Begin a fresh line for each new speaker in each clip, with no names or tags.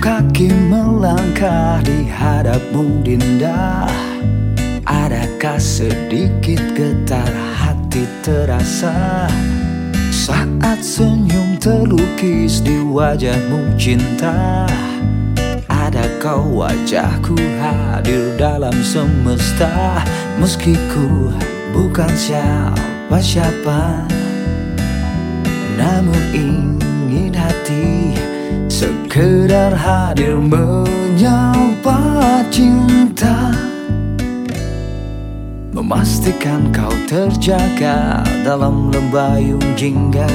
kaki melangkah di hadapmu Dinda. Adakah sedikit getar hati terasa? Saat senyum terlukis di wajahmu cinta. Adakah wajahku hadir dalam semesta? Meski ku bukan siapa-siapa Namun ingin Sekedar hadir menyapa cinta. Memastikan kau terjaga dalam lembayung jingga.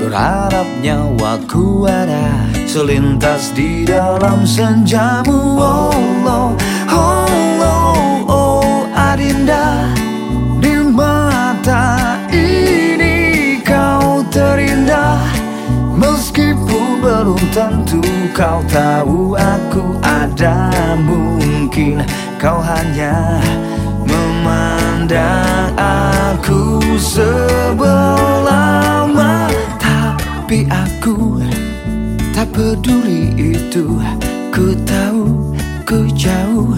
Berharap nyawaku ada selintas di dalam senjamu. Oh, oh, oh, tentu kau tahu aku ada Mungkin. Kau hanya memandang aku sebelah mata Tapi aku tak peduli itu. Ku tahu ku jauh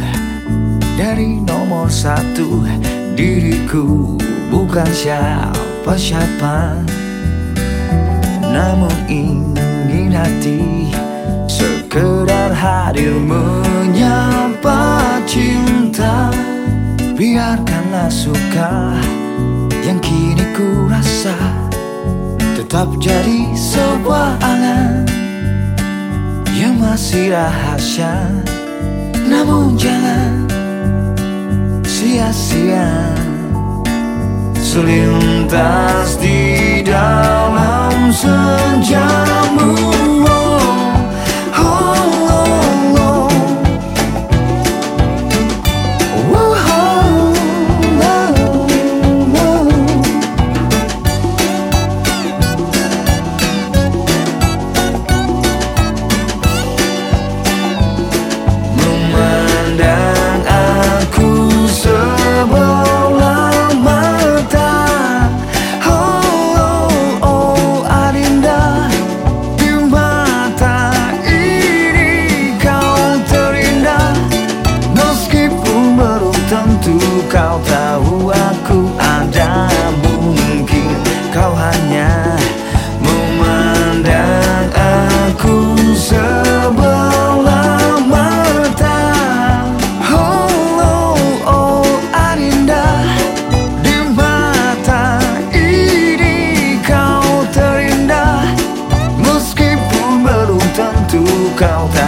dari nomor satu. Diriku bukan siapa-siapa. Namun ingin hati Sekedar hadir menyapa cinta. Biarkanlah suka yang kini ku rasa Tetap jadi sebuah angan Yang masih rahasia. Namun jangan sia-sia. Selintas di dalam senjamu kau tahu aku ada Mungkin kau hanya memandang aku sebelah mata. Oh, oh, oh Adinda Di mata ini kau terindah. Meskipun belum tentu kau tahu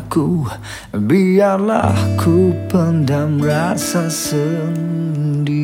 adaku Biarlah ku pendam rasa sendiri